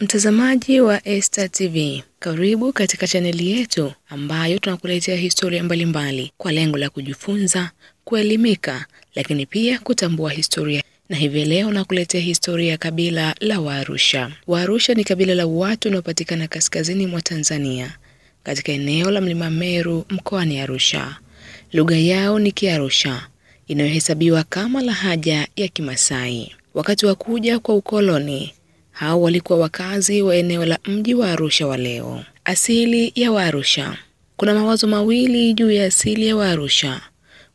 Mtazamaji wa Esta TV, karibu katika chaneli yetu ambayo tunakuletea historia mbalimbali mbali, kwa lengo la kujifunza, kuelimika, lakini pia kutambua historia. Na hivi leo nakuletea historia ya kabila la Waarusha. Waarusha ni kabila la watu wanaopatikana kaskazini mwa Tanzania katika eneo la Mlima Meru mkoani Arusha. Lugha yao ni Kiarusha inayohesabiwa kama lahaja ya Kimasai. Wakati wa kuja kwa ukoloni hao walikuwa wakazi wa eneo la mji wa Arusha wa leo. Asili ya Waarusha. Kuna mawazo mawili juu ya asili ya Waarusha.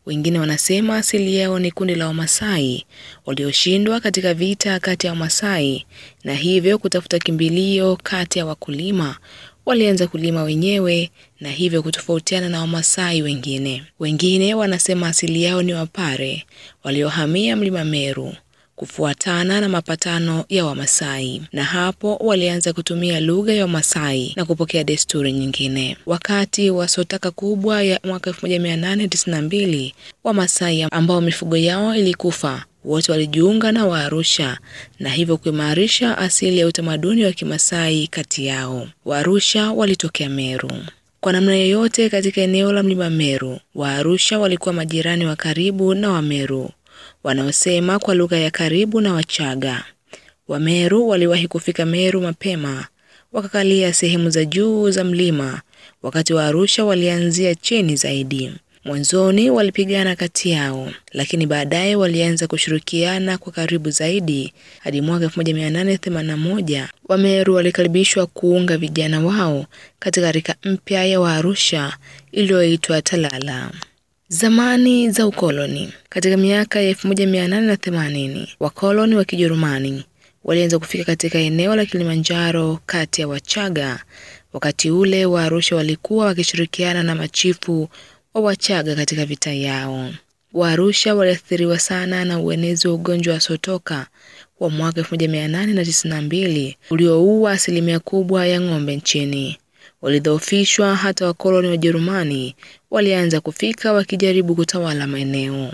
Wengine wanasema asili yao ni kundi la Wamasai walioshindwa katika vita kati ya Wamasai na hivyo kutafuta kimbilio kati ya wakulima. Walianza kulima wenyewe na hivyo kutofautiana na Wamasai wengine. Wengine wanasema asili yao ni Wapare waliohamia Mlima Meru kufuatana na mapatano ya Wamasai na hapo walianza kutumia lugha ya Wamasai na kupokea desturi nyingine. Wakati wa sotaka kubwa ya mwaka 1892 Wamasai ambao mifugo yao ilikufa wote walijiunga na Waarusha na hivyo kuimarisha asili ya utamaduni wa Kimasai kati yao. Waarusha walitokea Meru. Kwa namna yoyote, katika eneo la Mlima Meru, Waarusha walikuwa majirani wa karibu na Wameru wanaosema kwa lugha ya karibu na Wachaga. Wameru waliwahi kufika Meru mapema, wakakalia sehemu za juu za mlima, wakati wa Arusha walianzia chini zaidi. Mwanzoni walipigana kati yao, lakini baadaye walianza kushirikiana kwa karibu zaidi hadi mwaka 1881 Wameru walikaribishwa kuunga vijana wao katika rika mpya ya Waarusha iliyoitwa Talala. Zamani za ukoloni. Katika miaka ya 1880 wakoloni wa Kijerumani walianza kufika katika eneo la Kilimanjaro kati ya Wachaga. Wakati ule wa Arusha walikuwa wakishirikiana na machifu wa Wachaga katika vita yao. Waarusha waliathiriwa sana na uenezi wa ugonjwa wa sotoka wa mwaka 1892 ulioua asilimia kubwa ya ng'ombe nchini. Walidhoofishwa hata wakoloni wa Jerumani walianza kufika wakijaribu kutawala maeneo.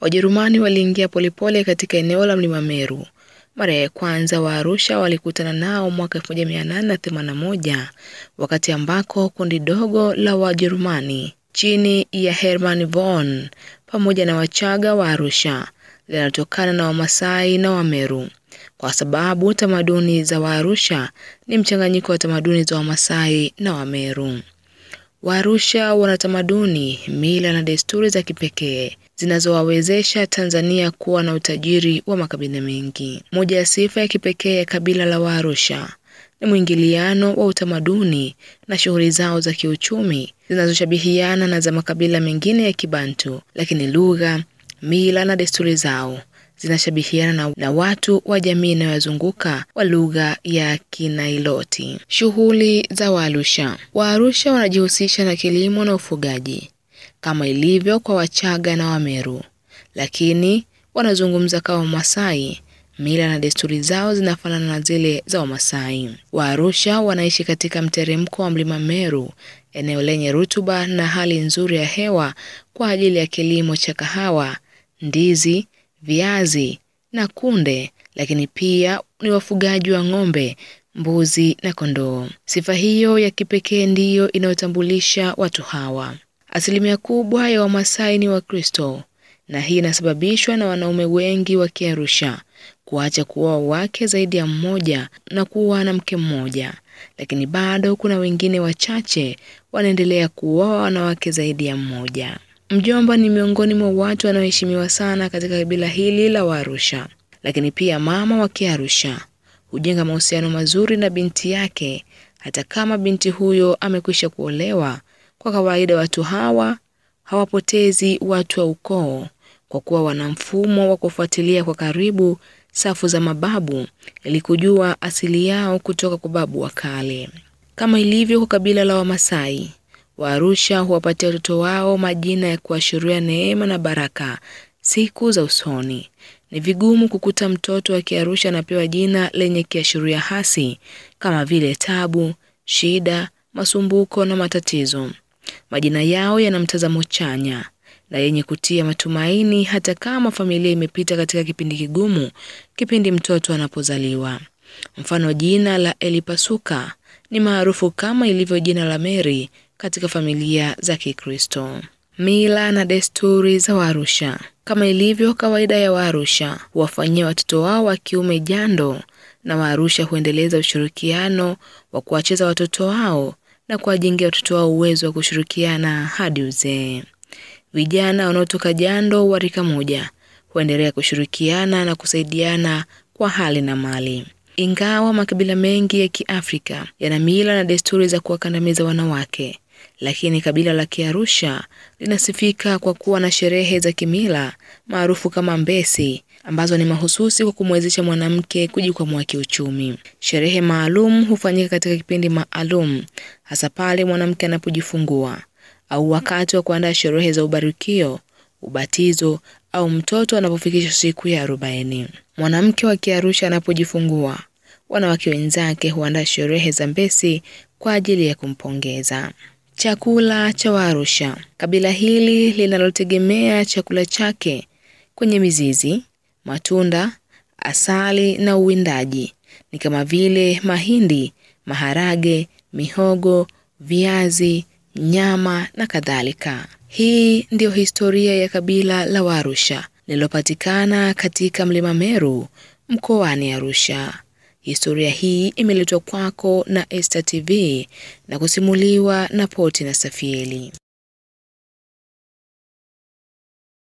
Wajerumani waliingia polepole katika eneo la Mlima Meru. Mara ya kwanza wa Arusha walikutana nao mwaka 1881 wakati ambako kundi dogo la Wajerumani chini ya Hermann von pamoja na Wachaga wa Arusha linatokana na Wamasai na Wameru kwa sababu tamaduni za Waarusha ni mchanganyiko wa tamaduni za Wamasai na Wameru. Waarusha wana tamaduni, mila na desturi za kipekee zinazowawezesha Tanzania kuwa na utajiri wa makabila mengi. Moja ya sifa ya kipekee ya kabila la Waarusha ni mwingiliano wa utamaduni na shughuli zao za kiuchumi zinazoshabihiana na za makabila mengine ya Kibantu, lakini lugha, mila na desturi zao zinashabihiana na, watu wa jamii inayozunguka wa lugha ya Kinailoti. Shughuli za Waarusha. Waarusha wanajihusisha na kilimo na ufugaji kama ilivyo kwa Wachaga na Wameru, lakini wanazungumza kama Wamasai. Mila na desturi zao zinafanana na zile za Wamasai. Waarusha wanaishi katika mteremko wa Mlima Meru, eneo lenye rutuba na hali nzuri ya hewa kwa ajili ya kilimo cha kahawa, ndizi viazi na kunde, lakini pia ni wafugaji wa ng'ombe, mbuzi na kondoo. Sifa hiyo ya kipekee ndiyo inayotambulisha watu hawa. Asilimia kubwa ya Wamasai ni Wakristo, na hii inasababishwa na wanaume wengi wa Kiarusha kuacha kuoa wake zaidi ya mmoja na kuwa na mke mmoja, lakini bado kuna wengine wachache wanaendelea kuoa wanawake zaidi ya mmoja. Mjomba ni miongoni mwa watu wanaoheshimiwa sana katika kabila hili la Waarusha, lakini pia mama wa Kiarusha hujenga mahusiano mazuri na binti yake hata kama binti huyo amekwisha kuolewa. Kwa kawaida watu hawa hawapotezi watu wa ukoo kwa kuwa wana mfumo wa kufuatilia kwa karibu safu za mababu ili kujua asili yao kutoka kwa babu wa kale. Kama ilivyo kwa kabila la Wamasai, Waarusha huwapatia watoto wao majina ya kuashiria neema na baraka siku za usoni. Ni vigumu kukuta mtoto wa Kiarusha anapewa jina lenye kiashiria hasi kama vile tabu, shida, masumbuko na matatizo. Majina yao yana mtazamo chanya na yenye kutia matumaini hata kama familia imepita katika kipindi kigumu kipindi mtoto anapozaliwa. Mfano, jina la Elipasuka ni maarufu kama ilivyo jina la Mary katika familia za Kikristo. Mila na desturi za Waarusha. Kama ilivyo kawaida ya Waarusha, huwafanyia watoto wao wa kiume jando, na Waarusha huendeleza ushirikiano wa kuwacheza watoto wao na kuwajengea watoto wao uwezo wa kushirikiana hadi uzee. Vijana wanaotoka jando wa rika moja huendelea kushirikiana na kusaidiana kwa hali na mali. Ingawa makabila mengi ya Kiafrika yana mila na desturi za kuwakandamiza wanawake, lakini kabila la Kiarusha linasifika kwa kuwa na sherehe za kimila maarufu kama Mbesi ambazo ni mahususi kwa kumwezesha mwanamke kujikwamua kiuchumi. Sherehe maalum hufanyika katika kipindi maalum, hasa pale mwanamke anapojifungua au wakati wa kuandaa sherehe za ubarikio, ubatizo au mtoto anapofikisha siku ya arobaini. Mwanamke wa Kiarusha anapojifungua, wanawake wenzake huandaa sherehe za Mbesi kwa ajili ya kumpongeza. Chakula cha Waarusha. Kabila hili linalotegemea chakula chake kwenye mizizi, matunda, asali na uwindaji ni kama vile mahindi, maharage, mihogo, viazi, nyama na kadhalika. Hii ndiyo historia ya kabila la Waarusha lililopatikana katika Mlima Meru mkoani Arusha. Historia hii imeletwa kwako na Esta TV na kusimuliwa na Poti na Safieli.